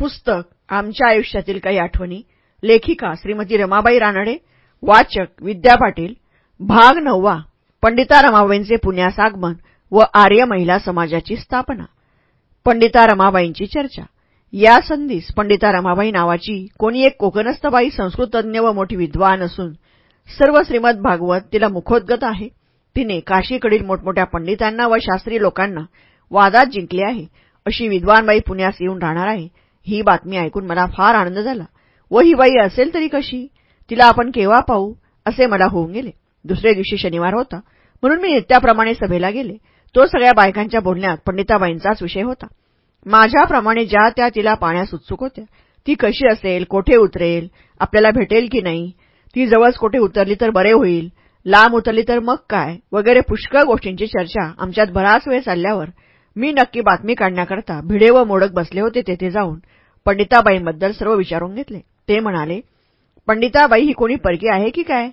पुस्तक आमच्या आयुष्यातील काही आठवणी लेखिका श्रीमती रमाबाई रानडे वाचक विद्या पाटील भाग नववा पंडिता रमाबाईंचे पुण्यास आगमन व आर्य महिला समाजाची स्थापना पंडिता रमाबाईंची चर्चा. या संधीस पंडिता रमाबाई नावाची कोणी एक कोकणस्थबाई संस्कृतज्ञ व मोठी विद्वान असून सर्व श्रीमद भागवत तिला मुखोद्गत आहे. तिने काशीकडील मोठमोठ्या पंडितांना व शास्त्री लोकांना वादात जिंकले आहे अशी विद्वानबाई पुण्यास येऊन राहणार आहे. ही बातमी ऐकून मला फार आनंद झाला. व ही बाई असेल तरी कशी? तिला आपण केव्हा पाहू? असे मला होऊन गेले. दुसऱ्या दिवशी शनिवार होता. म्हणून मी नित्याप्रमाणे सभेला गेले. तो सगळ्या बायकांच्या बोलण्यात पंडिताबाईंचाच विषय होता. माझ्याप्रमाणे ज्या त्या तिला पाण्यास उत्सुक होत्या ती कशी असेल कोठे उतरेल आपल्याला भेटेल की नाही? ती जवळच कोठे उतरली तर बरे होईल? लांब उतरली तर मग काय? वगैरे पुष्कळ गोष्टींची चर्चा आमच्यात बराच वेळ चालल्यावर मी नक्की बातमी काढण्याकरता भिडे व मोडक बसले होते तेथे जाऊन. पंडिताबाईंबद्दल सर्व विचारून घेतले. ते म्हणाले पंडिताबाई ही कोणी परकी आहे की काय?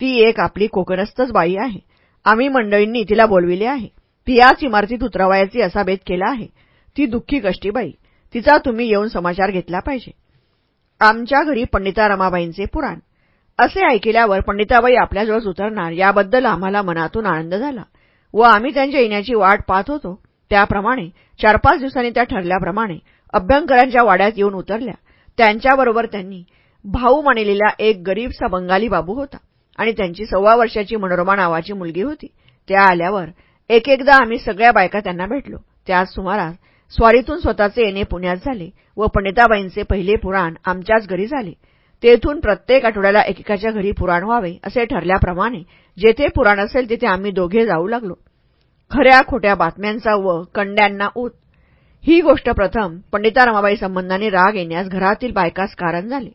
ती एक आपली कोकणस्थच बाई आहे. आम्ही मंडळींनी तिला बोलविले आहे. ती याच इमारतीत उतरवायची असा बेत केला आहे. ती दुःखी कष्टी बाई. तिचा तुम्ही येऊन समाचार घेतला पाहिजे. आमच्या घरी पंडिता रमाबाईंचे पुराण. असे ऐकल्यावर पंडिताबाई आपल्याजवळ उतरणार याबद्दल आम्हाला मनातून आनंद झाला व आम्ही त्यांच्या येण्याची वाट पाहत होतो. त्याप्रमाणे चार पाच दिवसांनी त्या ठरल्याप्रमाणे अभ्यंकरांच्या वाड्यात येऊन उतरल्या. त्यांच्याबरोबर त्यांनी भाऊ म्हणलेला एक गरीबसा बंगाली बाबू होता आणि त्यांची सव्वा वर्षाची मनोरमा नावाची मुलगी होती. त्या आल्यावर एक एकदा आम्ही सगळ्या बायका त्यांना भेटलो. त्याच सुमारास स्वारीतून स्वतःचे येणे पुण्यात झाले व पंडिताबाईंचे पहिले पुराण आमच्याच घरी झाले. तेथून प्रत्येक आठवड्याला एकेकाच्या घरी पुराण व्हावे असे ठरल्याप्रमाणे जेथे पुराण असेल तिथे आम्ही दोघे जाऊ लागलो. खऱ्या खोट्या बातम्यांचा व कंड्यांना ऊत ही गोष्ट प्रथम पंडिता रमाबाई संबंधाने राग येण्यास घरातील बायकास कारण झाले.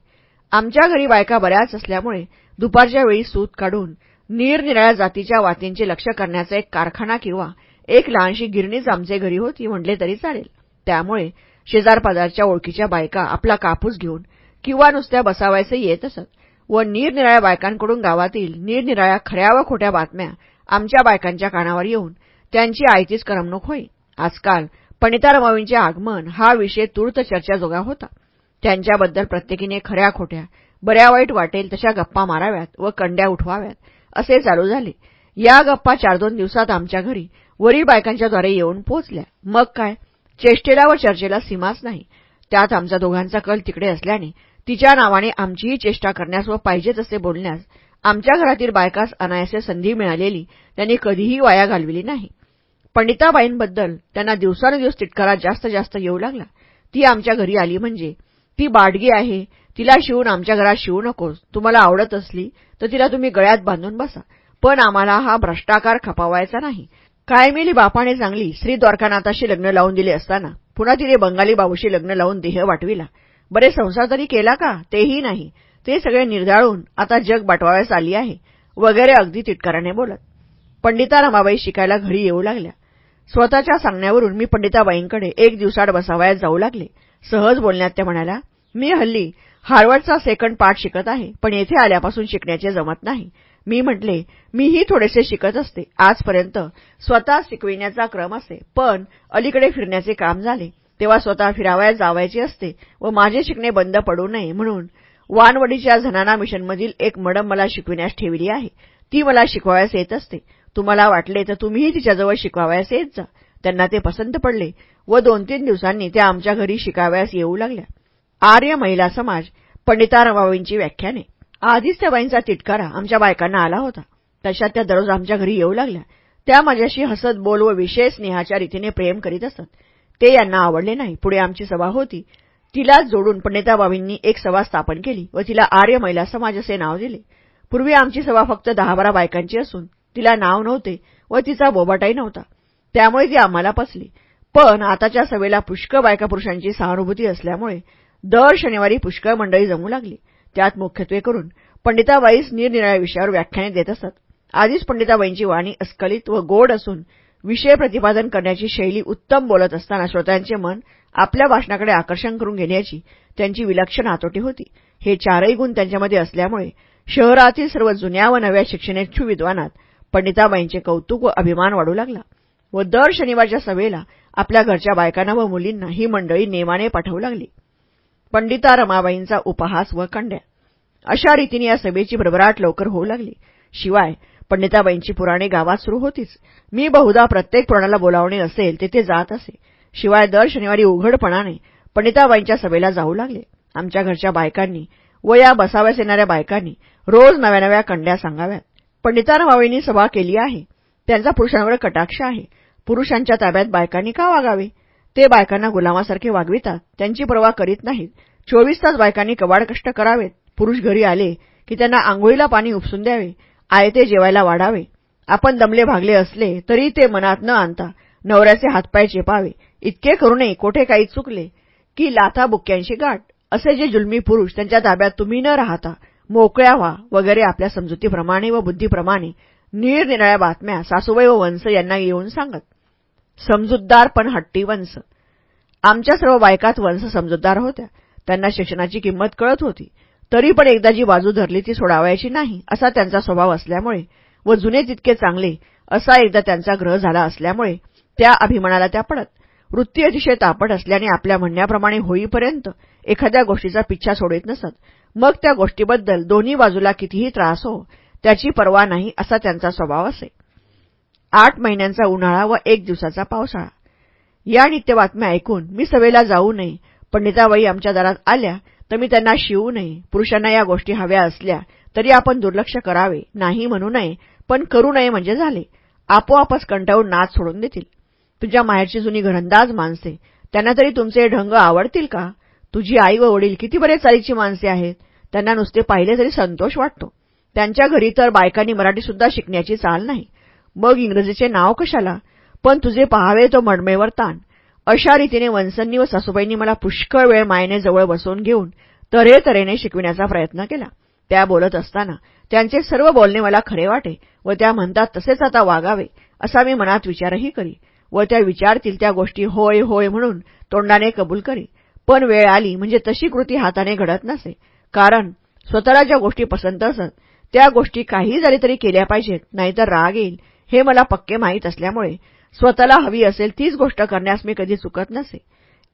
आमच्या घरी बायका बऱ्याच असल्यामुळे दुपारच्या वेळी सूत काढून निरनिराळ्या जातीच्या वातींचे लक्ष करण्याचा एक कारखाना किंवा एक लहानशी गिरणीच आमचे घरी होती म्हटले तरी चालेल. त्यामुळे शेजारपाजारच्या ओळखीच्या बायका आपला कापूस घेऊन किंवा नुसत्या बसावायचे येत असत व निरनिराळ्या बायकांकडून गावातील निरनिराळ्या खऱ्या व खोट्या बातम्या आमच्या बायकांच्या कानावर येऊन त्यांची आयतीच करमणूक होई. आजकाल पंडिता आगमन हा विषय तूर्त चर्चाजोगा होता. त्यांच्याबद्दल प्रत्येकीने खऱ्या खोट्या बऱ्या वाईट वाटेल तशा गप्पा माराव्यात व कंड्या उठवाव्यात असे चालू झाले. या गप्पा चार दोन दिवसात आमच्या घरी वरील बायकांच्याद्वारे येऊन पोचल्या मग काय? चेष्टेला व चर्चेला सीमाच नाही. त्यात आमचा दोघांचा कल तिकडे असल्याने तिच्या नावाने आमचीही चेष्टा करण्यास व पाहिजे तसे बोलण्यास आमच्या घरातील बायकास अनायासे संधी मिळालेली त्यांनी कधीही वाया घालविली नाही. पंडिताबाईंबद्दल त्यांना दिवसानुदिवस तिटकारा जास्त जास्त येऊ लागला. ती आमच्या घरी आली म्हणजे ती बाडगी आहे तिला शिवून आमच्या घरात शिवू नकोस. तुम्हाला आवडत असली तर तिला तुम्ही गळ्यात बांधून बसा. पण आम्हाला हा भ्रष्टाकार खपावायचा नाही. काय मिली बापाने चांगली श्री द्वारकानाथाशी लग्न लावून दिले असताना पुन्हा तिने बंगाली बाबूशी लग्न लावून देह वाटविला. बरे संसार तरी केला का? तेही नाही. ते सगळे निर्धाळून आता जग बाटवाव्यास आली आहे. वगैरे अगदी तिटकाराने बोलत. पंडिता रमाबाई शिकायला घरी येऊ लागल्या. स्वतःच्या सांगण्यावरून मी पंडिताबाईंकडे एक दिवसाड बसावयात जाऊ लागले. सहज बोलण्यात त्या म्हणाल्या मी हल्ली हार्वर्डचा सेकंड पार्ट शिकत आहे पण येथे आल्यापासून शिकण्याचे जमत नाही. मी म्हटले मीही थोडेसे शिकत असते. आजपर्यंत स्वतः शिकविण्याचा क्रम असे पण अलीकडे फिरण्याचे काम झाले. तेव्हा स्वतः फिरावयात जावायचे असते व माझे शिकणे बंद पडू नये म्हणून वानवडीच्या झनाना मिशनमधील एक मडम मला शिकविण्यास ठेवली आहे. ती मला शिकवावयास येत असते. तुम्हाला वाटले तर तुम्हीही तिच्याजवळ शिकवावयास येत जा. त्यांना ते पसंत पडले व दोन तीन दिवसांनी त्या आमच्या घरी शिकावयास येऊ लागल्या. आर्य महिला समाज पंडिता रमाबाईंची व्याख्याने. आधीच त्या बाईंचा तिटकारा आमच्या बायकांना आला होता. तशा त्या दररोज आमच्या घरी येऊ लागल्या. त्या माझ्याशी हसत बोल व विशेष स्नेहाच्या रीतीने प्रेम करीत असत. ते यांना आवडले नाही. पुढे आमची सभा होती. तिलाच जोडून पंडिताबाबींनी एक सभा स्थापन केली व तिला आर्य महिला समाज असे नाव दिले. पूर्वी आमची सभा फक्त दहा बारा बायकांची असून तिला नाव नव्हते व तिचा बोबाटाही नव्हता. त्यामुळे ती आम्हाला पसली पण आताच्या सभेला पुष्कळ बायका पुरुषांची सहानुभूती असल्यामुळे दर शनिवारी पुष्कळ मंडळी जमू लागली. त्यात मुख्यत्वे करून पंडिताबाईस निरनिराळ्या विषयावर व्याख्याने देत असत. आधीच पंडिताबाईंची वाणी अस्खलित व गोड असून विषय प्रतिपादन करण्याची शैली उत्तम बोलत असताना श्रोत्यांचे मन आपल्या भाषणाकडे आकर्षण करून घेण्याची त्यांची विलक्षण हातोटी होती. हे चारही गुण त्यांच्यामध्ये असल्यामुळे शहरातील सर्व जुन्या व नव्या शिक्षणेच्छू विद्वानात पंडिताबाईंचे कौतुक व अभिमान वाढू लागला. व दर शनिवारच्या सभेला आपल्या घरच्या बायकांना व मुलींना ही मंडळी नेमाने पाठवू लागली. पंडिता रमाबाईंचा उपहास व कंड्या. अशा रीतीने या सभेची भरभराट लवकर होऊ लागली. शिवाय पंडिताबाईंची पुराणे गावात सुरू होतीच. मी बहुधा प्रत्येक पुराणाला बोलावणे असेल तेथे जात असे. शिवाय दर शनिवारी उघडपणाने पंडिताबाईंच्या सभेला जाऊ लागले. आमच्या घरच्या बायकांनी व या बसाव्यास येणाऱ्या बायकांनी रोज नव्या नव्या कंड्या सांगाव्यात. पंडितारामाबाईंनी सभा केली आहे. त्यांचा पुरुषांवर कटाक्ष आहे. पुरुषांच्या ताब्यात बायकांनी का वागावे? ते बायकांना गुलामासारखे वागवितात. त्यांची पर्वा करीत नाहीत. चोवीस तास बायकांनी कवाड कष्ट करावेत. पुरुष घरी आले की त्यांना आंघोळीला पाणी उपसून द्यावे. आयते जेवायला वाढावे. आपण दमले भागले असले तरी ते मनात न आणता नवऱ्याचे हातपाय चेपावे. इतके करूनही कोठे काही चुकले? की लाथा बुक्क्यांशी गाठ. असे जे जुलमी पुरुष त्यांच्या ताब्यात तुम्ही न राहता मोकळ्या व्हा वगैरे आपल्या समजुतीप्रमाणे व बुद्धीप्रमाणे निरनिराळ्या बातम्या सासूबाई व वंश यांना येऊन सांगत समजूतदार पण हट्टी वंश आमच्या सर्व बायकात वंश समजूतदार होत्या. त्यांना शिक्षणाची किंमत कळत होती. तरी पण एकदा जी बाजू धरली ती सोडावायची नाही असा त्यांचा स्वभाव असल्यामुळे व जुने तितके चांगले असा एकदा त्यांचा ग्रह झाला असल्यामुळे त्या अभिमानाला त्या पडत. वृत्ती अतिशय तापट असल्याने आपल्या म्हणण्याप्रमाणे होईपर्यंत एखाद्या गोष्टीचा पिच्छा सोडित नसत. मग त्या गोष्टीबद्दल दोन्ही बाजूला कितीही त्रास हो त्याची पर्वा नाही असा त्यांचा स्वभाव असे. आठ महिन्यांचा उन्हाळा व एक दिवसाचा पावसाळा. या नित्य बातम्या ऐकून मी सभेला जाऊ नये पंडिताबाई आमच्या दारात आल्या तर मी त्यांना शिवू नये पुरुषांना या गोष्टी हव्या असल्या तरी आपण दुर्लक्ष करावे नाही म्हणू नये पण करू नये म्हणजे झाले. आपोआपच कंटाळून नाच सोडून देतील. तुझ्या माहेरची जुनी घरंदाज माणसे. त्यांना तरी तुमचे ढंग आवडतील का? तुझी आई व वडील किती बरे चालीची माणसे आहेत? त्यांना नुसते पाहिले तरी संतोष वाटतो. त्यांच्या घरी तर बायकांनी मराठीसुद्धा शिकण्याची चाल नाही. मग इंग्रजीचे नाव कशाला? पण तुझे पहावे तो मडमेवर ताण. अशा रीतीने वंसंनी व सासूबाईंनी मला पुष्कळ वेळ मायने जवळ बसवून घेऊन तऱ्हेतऱ्हेने शिकविण्याचा प्रयत्न केला. त्या बोलत असताना त्यांचे सर्व बोलणे मला खरे वाटे व त्या म्हणतात तसेच आता वागावे असा मी मनात विचारही करी. व त्या विचारतील त्या गोष्टी होय होय म्हणून तोंडाने कबूल करी. पण वेळ आली म्हणजे तशी कृती हाताने घडत नसे. कारण स्वतःला ज्या गोष्टी पसंत असत त्या गोष्टी काही झाली तरी केल्या पाहिजेत नाहीतर राग येईल हे मला पक्के माहीत असल्यामुळे स्वतःला हवी असेल तीच गोष्ट करण्यास मी कधी चुकत नसे.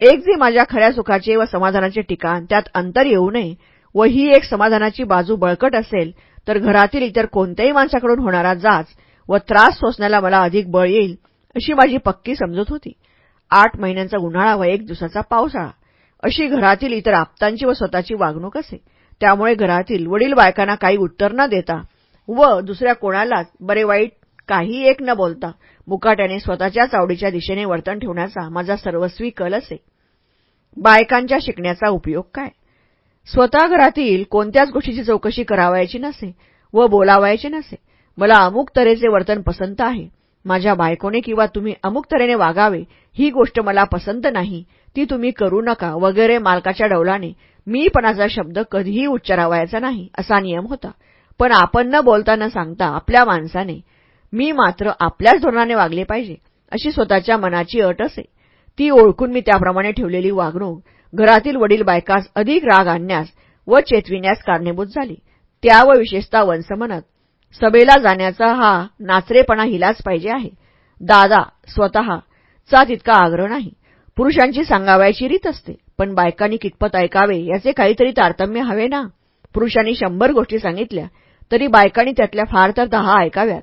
एक जे माझ्या खऱ्या सुखाचे व समाधानाचे ठिकाण त्यात अंतर येऊ नये व ही एक समाधानाची बाजू बळकट असेल तर घरातील इतर कोणत्याही माणसाकडून होणारा जाच व त्रास सोसण्याला मला अधिक बळ येईल अशी माझी पक्की समजूत होती. आठ महिन्यांचा उन्हाळा व एक दिवसाचा पावसाळा. अशी घरातील इतर आप्तांची व स्वतःची वागणूक असे. त्यामुळे घरातील वडील बायकांना काही उत्तर न देता व दुसऱ्या कोणालाच बरे वाईट काही एक न बोलता मुकाट्याने स्वतःच्या चावडीच्या दिशेने वर्तन ठेवण्याचा माझा सर्वस्वी कल असे. बायकांच्या शिकण्याचा उपयोग काय? स्वतः घरातील कोणत्याच गोष्टीची चौकशी करावायची नसे व बोलावायचे नसे. मला अमुक तऱ्हेचे वर्तन पसंत आहे. माझ्या बायकोने किंवा तुम्ही अमुक तऱ्हेने वागावे ही गोष्ट मला पसंत नाही. ती तुम्ही करू नका वगैरे मालकाच्या डौलाने. मीपणाचा शब्द कधीही उच्चारावायचा नाही असा नियम होता. पण आपण न बोलता न सांगता आपल्या माणसाने मी मात्र आपल्याच धोरणाने वागले पाहिजे अशी स्वतःच्या मनाची अट असे. ती ओळखून मी त्याप्रमाणे ठेवलेली वागणूक घरातील वडील बायकास अधिक राग आणण्यास व चेतविण्यास कारणीभूत झाली. त्या व विशेषतः वंसमनात सभेला जाण्याचा हा नाचरेपणा हिलाच पाहिजे आहे. दादा स्वतः चा तितका आग्रह नाही. पुरुषांची सांगावायची रीत असते पण बायकांनी कितपत ऐकावे याचे काहीतरी तारतम्य हवे ना? पुरुषांनी शंभर गोष्टी सांगितल्या तरी बायकांनी त्यातल्या फार तर दहा ऐकाव्यात.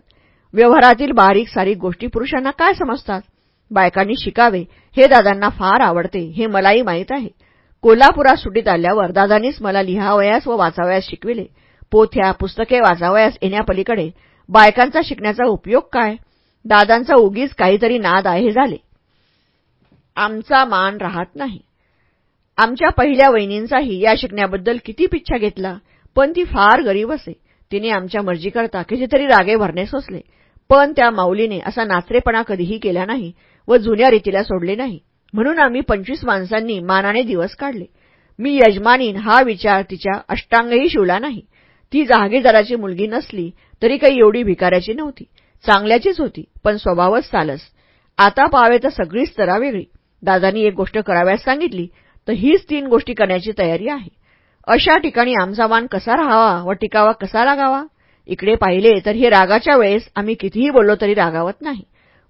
व्यवहारातील बारीक सारीक गोष्टी पुरुषांना काय समजतात? बायकांनी शिकावे हे दादांना फार आवडते हे मलाही माहीत आहे. कोल्हापुरात सुटीत आल्यावर दादांनीच मला लिहावयास व वाचावयास शिकविले. पोथ्या पुस्तके वाचावयास येण्यापलीकडे बायकांचा शिकण्याचा उपयोग काय? दादांचा उगीच काहीतरी नाद आहे झाले. आमचा मान राहत नाही. आमच्या पहिल्या वहिनींचाही या शिकण्याबद्दल किती पिच्छा घेतला पण ती फार गरीब असे. तिने आमच्या मर्जीकरता कितीतरी रागे भरणे सोसले पण त्या माऊलीने असा नाचरेपणा कधीही केला नाही व जुन्या रीतीला सोडले नाही. म्हणून आम्ही पंचवीस माणसांनी मानाने दिवस काढले. मी यजमानीन हा विचार तिच्या अष्टांगही शिवला नाही. ती जहागीरदाराची मुलगी नसली तरी काही एवढी भिकाऱ्याची नव्हती. चांगल्याचीच होती पण स्वभावच चालस आता पाहावे तर सगळीच तरा वेगळी. दादानी एक गोष्ट कराव्यास सांगितली तर हीच तीन गोष्टी करण्याची तयारी आहे. अशा ठिकाणी आमचा मान कसा राहावा व टिकावा कसा लागावा? इकडे पाहिले तर हे रागाच्या वेळेस आम्ही कितीही बोललो तरी रागावत नाही.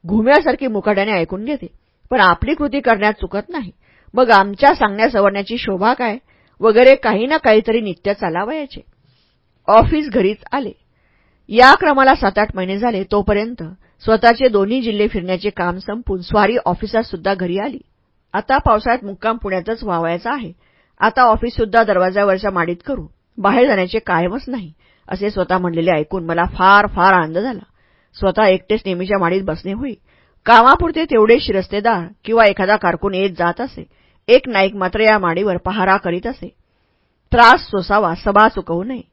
घुम्यासारखी मुकाट्याने ऐकून घेते पण आपली कृती करण्यात चुकत नाही. मग आमच्या सांगण्या सवरण्याची शोभा काय? वगैरे काही ना काहीतरी नित्य चालावयाचे. ऑफिस घरीच आले. या क्रमाला सात आठ महिने झाले तोपर्यंत स्वतःचे दोन्ही जिल्हे फिरण्याचे काम संपून स्वारी ऑफिसात सुद्धा घरी आली. आता पावसाळ्यात मुक्काम पुण्यातच व्हावायचा आहे. आता ऑफिस सुद्धा दरवाजावरच्या माडीत करू. बाहेर जाण्याचे कायमच नाही असे स्वतः म्हणलेले ऐकून मला फार फार आनंद झाला. स्वतः एकटेच नेहमीच्या माडीत बसणे होई. कामापुरते तेवढे शिरस्तेदार किंवा एखादा कारकून येत जात असे. एक नाईक मात्र या माडीवर पहारा करीत असे. त्रास सोसावा सभा चुकवू नये.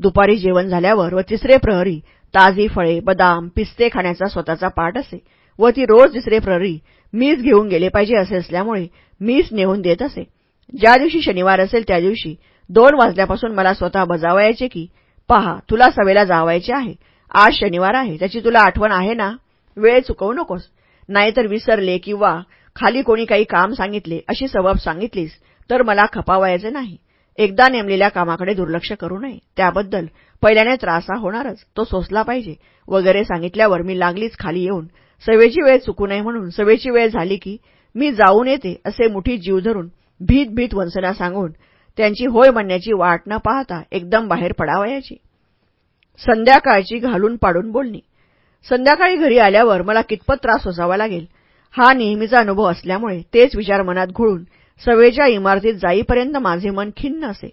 दुपारी जेवण झाल्यावर व तिसरे प्रहरी ताजी फळे बदाम पिस्ते खाण्याचा स्वतःचा पाठ असे व ती रोज तिसरे प्रहरी मीच घेऊन गेले पाहिजे असे असल्यामुळे मीच नेऊन देत असे. ज्या दिवशी शनिवार असेल त्या दिवशी दोन वाजल्यापासून मला स्वतः बजावायचे की पहा तुला सभेला जावायचे आहे. आज शनिवार आहे. त्याची तुला आठवण आहे ना? वेळ चुकवू नकोस. नाहीतर विसरले किंवा खाली कोणी काही काम सांगितले अशी सबब सांगितलीस तर मला खपावायचे नाही. एकदा नेमलेल्या कामाकडे दुर्लक्ष करू नये. त्याबद्दल पहिल्याने त्रासा होणारच. तो सोसला पाहिजे. वगैरे सांगितल्यावर मी लागलीच खाली येऊन. सवेची वेळ चुकू नये म्हणून सवेची वेळ झाली की मी जाऊन येते असे मुठी जीव धरून भीत भीत वंसना सांगून त्यांची होय म्हणण्याची वाट न पाहता एकदम बाहेर पडावयाची. संध्याकाळची घालून पाडून बोलणी संध्याकाळी घरी आल्यावर मला कितपत त्रास सोसावा लागेल? हा नेहमीचा अनुभव असल्यामुळे तेच विचार मनात घोळून सवेच्या इमारतीत जाईपर्यंत माझे मन खिन्न असे.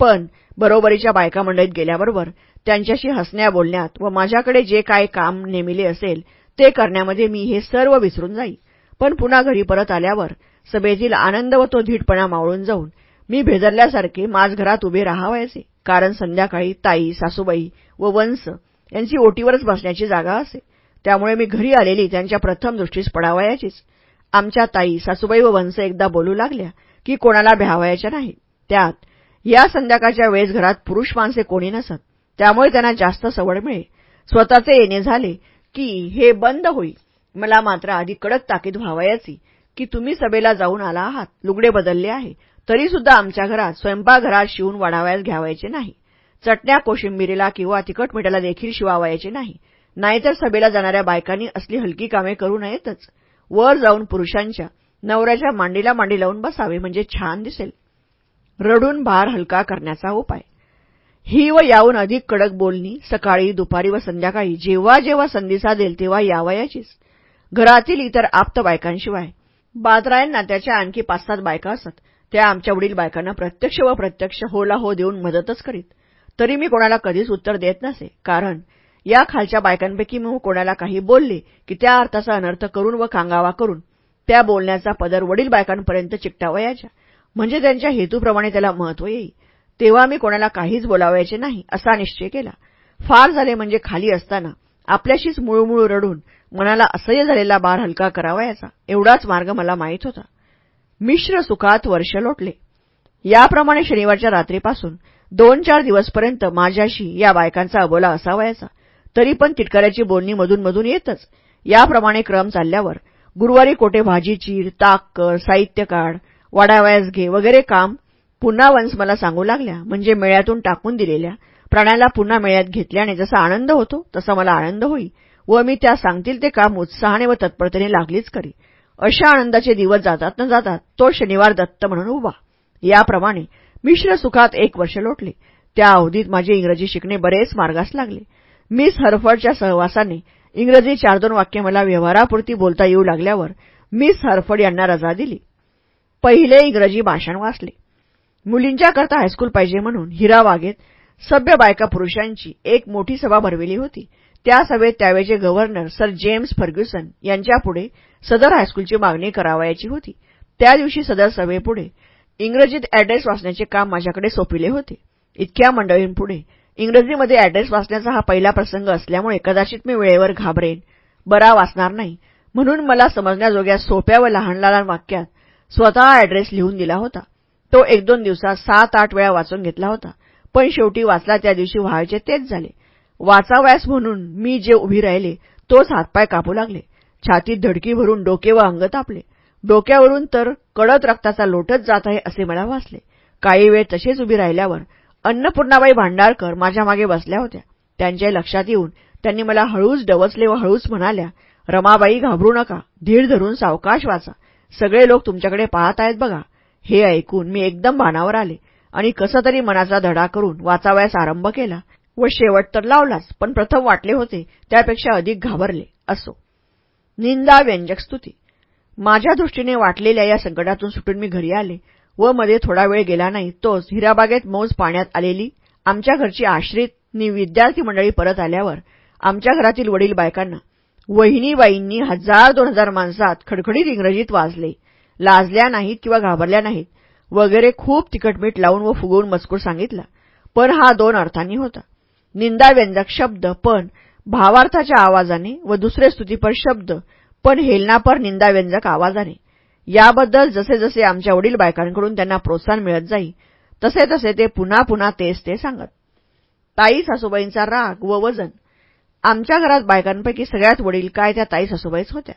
पण बरोबरीच्या बायका मंडळीत गेल्याबरोबर त्यांच्याशी हसण्या बोलण्यात व माझ्याकडे जे काय काम नेमिले असेल ते करण्यामध्ये मी हे सर्व विसरून जाई. पण पुन्हा घरी परत आल्यावर सभेतील आनंद व तो धीटपणा मावळून जाऊन मी भेदरल्यासारखे माझ घरात उभे राहावायचे. कारण संध्याकाळी ताई सासूबाई व वंश यांची ओटीवरच बसण्याची जागा असे. त्यामुळे मी घरी आलेली त्यांच्या प्रथम दृष्टीस पडावयाचीच. आमच्या ताई सासूबाई व वंश एकदा बोलू लागल्या की कोणाला भ्यावायच्या नाही. त्यात या संध्याकाळच्या वेळेस घरात पुरुष माणसे कोणी नसत. त्यामुळे त्यांना जास्त सवड मिळे स्वतःचे येणे झाले की हे बंद होई मला मात्र आधी कडक ताकीद व्हावयाची की तुम्ही सभेला जाऊन आला आहात. लुगडे बदलले आहे. तरीसुद्धा आमच्या घरात स्वयंपाकघरात शिवून वाढावयास घ्यावायचे नाही. चटण्या कोशिंबिरीला किंवा तिखट मिठाला देखील शिवावायचे नाही. नाहीतर सभेला जाणाऱ्या बायकांनी असली हलकी कामे करू नयेतच वर जाऊन पुरुषांच्या नवऱ्याच्या मांडीला मांडी लावून बसावे म्हणजे छान दिसेल. रडून भार हलका करण्याचा उपाय. ही व याहून अधिक कडक बोलणी सकाळी दुपारी व संध्याकाळी. जेव्हा जेव्हा संधी साधेल तेव्हा यावयाचीच. घरातील इतर आप्त बायकांशिवाय. बादरायांना त्याच्या आणखी पाच सात बायका असत. त्या आमच्या वडील बायकांना प्रत्यक्ष व प्रत्यक्ष होला हो देऊन मदतच करीत. तरी मी कोणाला कधीच उत्तर देत नसे. कारण या खालच्या बायकांपैकी मी कोणाला काही बोलले की त्या अर्थाचा अनर्थ करून व कांगावा करून त्या बोलण्याचा पदर वडील बायकांपर्यंत चिकटावयाच्या. म्हणजे त्यांच्या हेतूप्रमाणे त्याला महत्त्व येईल. तेव्हा मी कोणाला काहीच बोलावायचे नाही असा निश्चय केला. फार झाले म्हणजे खाली असताना आपल्याशीच मुळूमुळू रडून मनाला असह्य झालेला बार हलका करावायचा. एवढाच मार्ग मला माहीत होता. मिश्र सुखात वर्ष लोटले. याप्रमाणे शनिवारच्या रात्रीपासून दोन चार दिवसपर्यंत माझ्याशी या बायकांचा अबोला असावायचा. तरी पण तिटकऱ्याची बोलणी मधून मधून येतच. याप्रमाणे क्रम चालल्यावर गुरुवारी कोठे भाजी चीर ताक कर साहित्य काढ वाडावयास घे वगैरे काम पुन्हा वंश मला सांगू लागल्या. म्हणजे मेळ्यातून टाकून दिलेल्या. प्राण्याला पुन्हा मेळ्यात घेतल्याने जसा आनंद होतो तसा मला आनंद होई व मी त्या सांगतील ते काम उत्साहाने व तत्परतेने लागलीच करी. अशा आनंदाचे दिवस जातात न जातात तो शनिवार दत्त म्हणून उभा. याप्रमाणे मिश्र सुखात एक वर्ष लोटले. त्या अवधीत माझे इंग्रजी शिकणे बरेच मार्गास लागले. मिस हरफडच्या सहवासाने इंग्रजी चार दोन वाक्य मला व्यवहारापुरती बोलता येऊ लागल्यावर मिस हरफड यांना रजा दिली. पहिले इंग्रजी भाषण वाचले. मुलींच्या करता हायस्कूल पाहिजे म्हणून हिरा वागेत सभ्य बायका पुरुषांची एक मोठी सभा भरविली होती. त्या सभेत त्यावेळचे गव्हर्नर सर जेम्स फर्ग्युसन यांच्यापुढे सदर हायस्कूलची मागणी करावायची होती. त्या दिवशी सदर सभेपुढे इंग्रजीत ॲड्रेस वाचण्याचे काम माझ्याकडे सोपिले होते. इतक्या मंडळींपुढे इंग्रजीमध्ये ॲड्रेस वाचण्याचा हा पहिला प्रसंग असल्यामुळे कदाचित मी वेळेवर घाबरेन. बरा वाचणार नाही. म्हणून मला समजण्याजोग्या सोप्या व लहान लहान वाक्यात स्वतः ॲड्रेस लिहून दिला होता. तो एक दोन दिवसात सात आठ वेळा वाचून घेतला होता. पण शेवटी वाचला त्या दिवशी व्हायचे तेच झाले. वाचावयास म्हणून मी जे उभी राहिले तोच हातपाय कापू लागले. छातीत धडकी भरून डोके व अंग तापले. डोक्यावरून तर कडत रक्ताचा लोटच जात आहे असे मला वाचले. काही वेळ तसेच उभी राहिल्यावर अन्नपूर्णाबाई भांडारकर माझ्या मागे बसल्या होत्या. त्यांच्या लक्षात येऊन त्यांनी मला हळूच डवचले व हळूच म्हणाल्या रमाबाई घाबरू नका. धीर धरून सावकाश वाचा. सगळे लोक तुमच्याकडे पाहत आहेत बघा. हे ऐकून मी एकदम भानावर आले आणि कसं तरी मनाचा धडा करून वाचावयास आरंभ केला व शेवट तर लावलाच पण प्रथम वाटले होते त्यापेक्षा अधिक घाबरले असो. निंदा व्यंजक स्तुती. माझ्या दृष्टीने वाटलेल्या या संकटातून सुटून मी घरी आले. व मध्ये थोडा वेळ गेला नाही तोच हिराबागेत मौज पाण्यात आलेली. आमच्या घरची आश्रित नि विद्यार्थी मंडळी परत आल्यावर आमच्या घरातील वडील बायकांना वहिनीबाईंनी हजार दोन हजार माणसात खडखडीत इंग्रजीत वाजले. लाजल्या नाहीत किंवा घाबरल्या नाहीत वगैरे खूप तिखटमीठ लावून व फुगवून मजकूर सांगितला. पण हा दोन अर्थांनी होता. निंदाव्यंजक शब्द पण भावार्थाच्या आवाजाने व दुसरे स्तुतीपर शब्द पण हेलनापर निंदाव्यंजक आवाजाने. याबद्दल जसे जसे आमच्या वडील बायकांकडून त्यांना प्रोत्साहन मिळत जाई तसे तसे ते पुन्हा पुन्हा तेच ते सांगत. ताई सासूबाईंचा राग व वजन. आमच्या घरात बायकांपैकी सगळ्यात वडील काय त्या ताई सासूबाईच होत्या.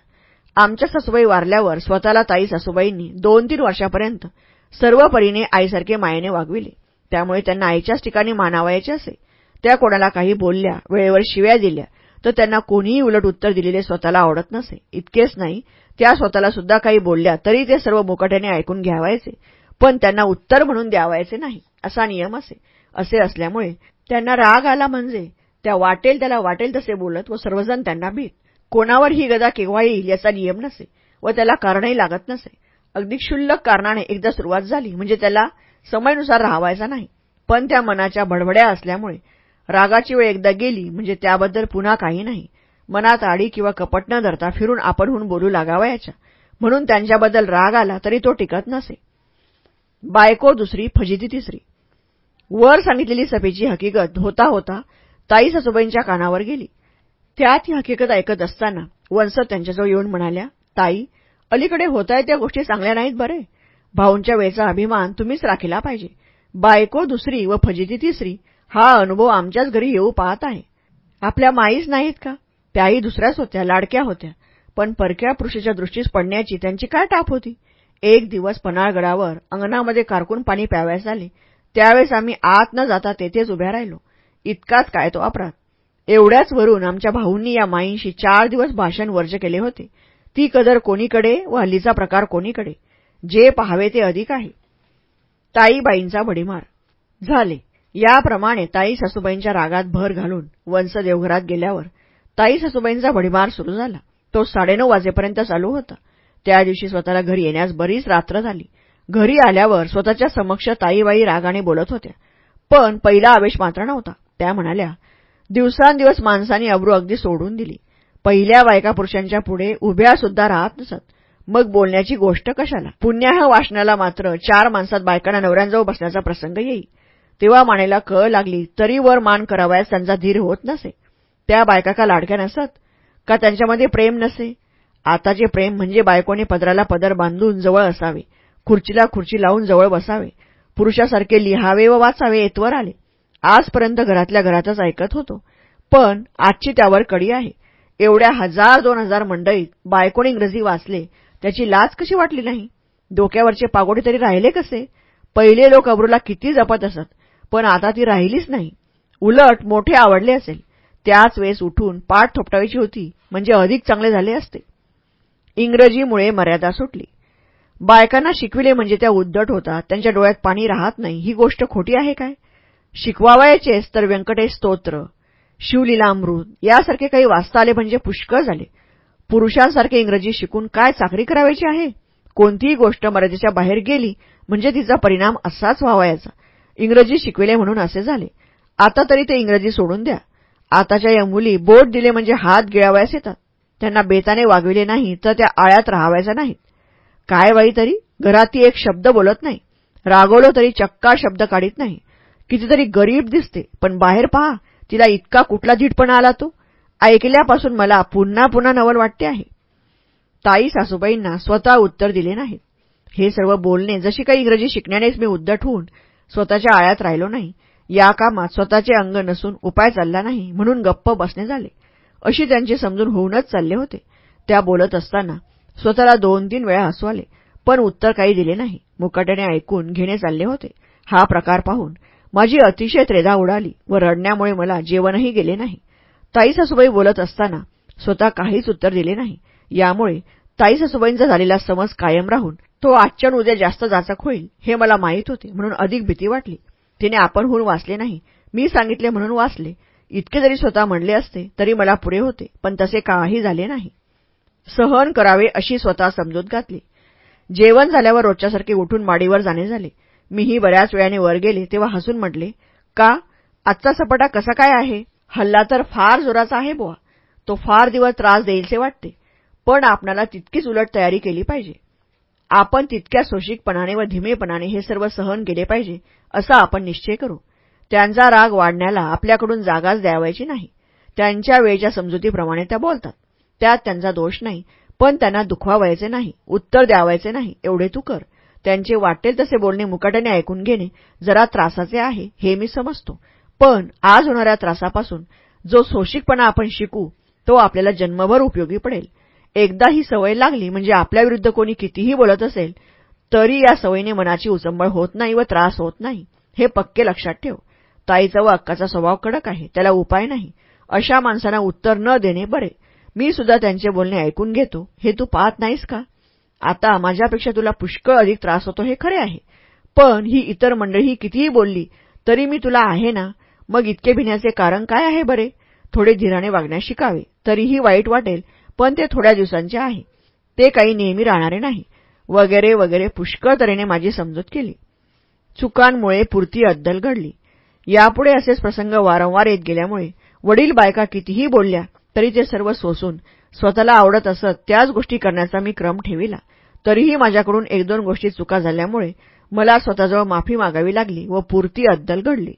आमच्या सासूबाई वारल्यावर स्वतःला ताई सासूबाईंनी दोन तीन वर्षापर्यंत सर्व परीने आईसारखे मायेने वागविले. त्यामुळे त्यांना आईच्याच ठिकाणी मानावायचे असे. त्या कोणाला काही बोलल्या वेळेवर शिव्या दिल्या तर त्यांना कोणीही उलट उत्तर दिलेले स्वतःला आवडत नसे. इतकेच नाही त्या स्वतःला सुद्धा काही बोलल्या तरी ते सर्व मुकाट्याने ऐकून घ्यावायचे. पण त्यांना उत्तर म्हणून द्यावायचे नाही. असा नियम असे. असे असल्यामुळे त्यांना राग आला म्हणजे त्या वाटेल त्याला वाटेल तसे बोलत व सर्वजण त्यांना भीत. कोणावर ही गदा केव्हा येईल याचा नियम नसे व त्याला कारणही लागत नसे. अगदी क्षुल्लक कारणाने एकदा सुरुवात झाली म्हणजे त्याला समयनुसार राहावायचा नाही. पण त्या मनाच्या भडभड्या असल्यामुळे रागाची वेळ एकदा गेली म्हणजे त्याबद्दल पुन्हा काही नाही. मनात आडी किंवा कपट न धरता फिरून आपणहून बोलू लागावयाच्या. म्हणून त्यांच्याबद्दल राग आला तरी तो टिकत नसे. बायको दुसरी फजिती तिसरी. वर सांगितलेली सभेची हकीकत होता होता ताई ससुबाईंच्या कानावर गेली. त्यात ही हकीकत ऐकत असताना वंसत त्यांच्याजवळ येऊन म्हणाल्या ताई अलीकडे होताय त्या गोष्टी चांगल्या नाहीत बरे. भाऊंच्या वेळचा अभिमान तुम्हीच राखिला पाहिजे. बायको दुसरी व फजिती तिसरी हा अनुभव आमच्याच घरी येऊ पाहत आहे. आपल्या माईच नाहीत का? त्याही दुसऱ्याच होत्या लाडक्या होत्या. पण परक्या पुरुषाच्या दृष्टीस पडण्याची त्यांची काय टाप होती? एक दिवस पन्हाळगडावर अंगणामध्ये कारकून पाणी प्यावयास आले. त्यावेळेस आम्ही आत न जाता तेथेच उभ्या राहिलो. इतकाच काय तो अपराध? एवढ्याच वरून आमच्या भाऊंनी या माईंशी चार दिवस भाषण वर्ज केले होते. ती कदर कोणीकडे व हल्लीचा प्रकार कोणीकडे? जे पहावे ते अधिक आहे. ताईबाईंचा भडीमार झाले. याप्रमाणे ताई सासूबाईंच्या रागात भर घालून वंस देवघरात गेल्यावर ताई सासूबाईंचा भडीमार सुरू झाला. तो साडेनऊ वाजेपर्यंत चालू होता. त्या दिवशी स्वतःला घरी येण्यास बरीच रात्र झाली. घरी आल्यावर स्वतःच्या समक्ष ताईबाई रागाने बोलत होत्या. पण पहिला आवेश मात्र नव्हता. त्या म्हणाल्या दिवसांदिवस माणसांनी अब्रू अगदी सोडून दिली. पहिल्या बायका पुरुषांच्या पुढे उभ्या सुद्धा राहत नसत. मग बोलण्याची गोष्ट कशाला? पुण्याह वाचनाला मात्र चार माणसात बायकांना नवऱ्यांजवळ बसण्याचा प्रसंग येई. तेव्हा मानेला कळ लागली तरी वर मान करावयास त्यांचा धीर होत नसे. त्या बायका का लाडक्या नसत का त्यांच्यामध्ये प्रेम नसे? आताचे प्रेम म्हणजे बायकोने पदराला पदर बांधून जवळ असावे खुर्चीला खुर्ची लावून जवळ बसावे पुरुषासारखे लिहावे व वाचावे येतवर आले. आजपर्यंत घरातल्या घरातच ऐकत होतो. पण आजची त्यावर कडी आहे. एवढ्या हजार दोन हजार मंडळीत बायकोने इंग्रजी वाचले त्याची लाज कशी वाटली नाही? डोक्यावरचे पागोडे तरी राहिले कसे? पहिले लोक अब्रूला किती जपत असत पण आता ती राहिलीच नाही. उलट मोठे आवडले असेल. त्याच वेळेस उठून पाठ थोपटावायची होती. म्हणजे अधिक चांगले झाले असते. इंग्रजीमुळे मर्यादा सुटली. बायकांना शिकविले म्हणजे त्या उद्धट होतात त्यांच्या डोळ्यात पाणी राहत नाही. ही गोष्ट खोटी आहे काय? शिकवावयाचेच तर व्यंकटेश स्तोत्र शिवलीलामृत यासारखे काही वाचता आले म्हणजे पुष्कळ झाले. पुरुषांसारखे इंग्रजी शिकून काय चाकरी करावायची आहे? कोणतीही गोष्ट मर्यादेच्या बाहेर गेली म्हणजे तिचा परिणाम असाच व्हावायचा. इंग्रजी शिकविले म्हणून असे झाले. आता तरी ते इंग्रजी सोडून द्या. आताच्या या मुली बोट दिले म्हणजे हात गिळावयास येतात. त्यांना बेताने वागविले नाही तर त्या आळ्यात राहावायच्या नाहीत काय बाई तरी? घरात ती एक शब्द बोलत नाही. रागवलो तरी चक्का शब्द काढीत नाही. कितीतरी गरीब दिसते पण बाहेर पहा तिला इतका कुठला धीटपणा आला तो? ऐकल्यापासून मला पुन्हा पुन्हा नवल वाटते आहे. ताई सासूबाईंना स्वतः उत्तर दिले नाहीत हे सर्व बोलणे जशी काही इंग्रजी शिकण्यानेच मी उद्धट होऊन स्वतःच्या आळ्यात राहिलो नाही. या कामात स्वतःचे अंग नसून उपाय चालला नाही म्हणून गप्प बसणे झाले. अशी त्यांची समजून होऊनच चालले होते. त्या बोलत असताना स्वतःला दोन तीन वेळा हसू आले पण उत्तर काही दिले नाही. मुकाट्याने ऐकून घेणे चालले होते. हा प्रकार पाहून माझी अतिशय त्रेधा उडाली व रडण्यामुळे मला जेवणही गेले नाही. ताई सासूबाई बोलत असताना स्वतः काहीच उत्तर दिले नाही. यामुळे ताई सासूबाईंचा झालेला समज कायम राहून तो आजच्या उद्या जास्त जाचक होईल हे मला माहीत होते म्हणून अधिक भीती वाटली. तिने आपणहून वाचले नाही. मी सांगितले म्हणून वाचले. इतके जरी स्वतः म्हणले असते तरी मला पुरे होते पण तसे काही झाले नाही. सहन करावे अशी स्वतः समजूत घातली. जेवण झाल्यावर रोजच्यासारखे उठून माडीवर जाणे झाले. मीही बऱ्याच वेळाने वर गेले तेव्हा हसून म्हटले का? आजचा सपाटा कसा काय आहे? हल्ला तर फार जोराचा आहे बुवा. तो फार दिवस त्रास देईलसे वाटते. पण आपणाला तितकीच उलट तयारी केली पाहिजे. आपण तितक्या सोशिकपणाने व धीमेपणाने हे सर्व सहन केले पाहिजे असा आपण निश्चय करू. त्यांचा राग वाढण्याला आपल्याकडून जागाच द्यावायची नाही. त्यांच्या वेळच्या समजुतीप्रमाणे त्या बोलतात. त्यात त्यांचा दोष नाही पण त्यांना दुखवावायचे नाही उत्तर द्यावायचे नाही एवढे तू कर. त्यांचे वाटेल तसे बोलणे मुकाट्याने ऐकून घेणे जरा त्रासाचे आहे हे मी समजतो. पण आज होणाऱ्या त्रासापासून जो सोशिकपणा आपण शिकू तो आपल्याला जन्मभर उपयोगी पडेल. एकदा ही सवय लागली म्हणजे आपल्याविरुद्ध कोणी कितीही बोलत असेल तरी या सवयीने मनाची उचंबळ होत नाही व त्रास होत नाही. हे पक्के लक्षात ठेव. ताईचा व अक्काचा स्वभाव कडक आहे त्याला उपाय नाही. अशा माणसांना उत्तर न देणे बरे. मी सुद्धा त्यांचे बोलणे ऐकून घेतो. हे तू पाहत नाहीस का? आता माझ्यापेक्षा तुला पुष्कळ अधिक त्रास होतो हे खरे आहे. पण ही इतर मंडळी कितीही बोलली तरी मी तुला आहे ना? मग इतके भिण्याचे कारण काय आहे बरे? थोडे धीराने वागण्यास शिकावे. तरीही वाईट वाटेल पण ते थोड्या दिवसांचे आहे. ते काही नेहमी राहणारे नाही. वगैरे वगैरे पुष्कळ तऱ्हेने माझी समजूत केली. चुकांमुळे पुरती अद्दल घडली. यापुढे असेच प्रसंग वारंवार येत गेल्यामुळे वडील बायका कितीही बोलल्या तरी ते सर्व सोसून स्वतःला आवडत असत त्याच गोष्टी करण्याचा मी क्रम ठेविला. तरीही माझ्याकडून एक दोन गोष्टी चुका झाल्यामुळे मला स्वतःजवळ माफी मागावी लागली व पुरती अद्दल घडली.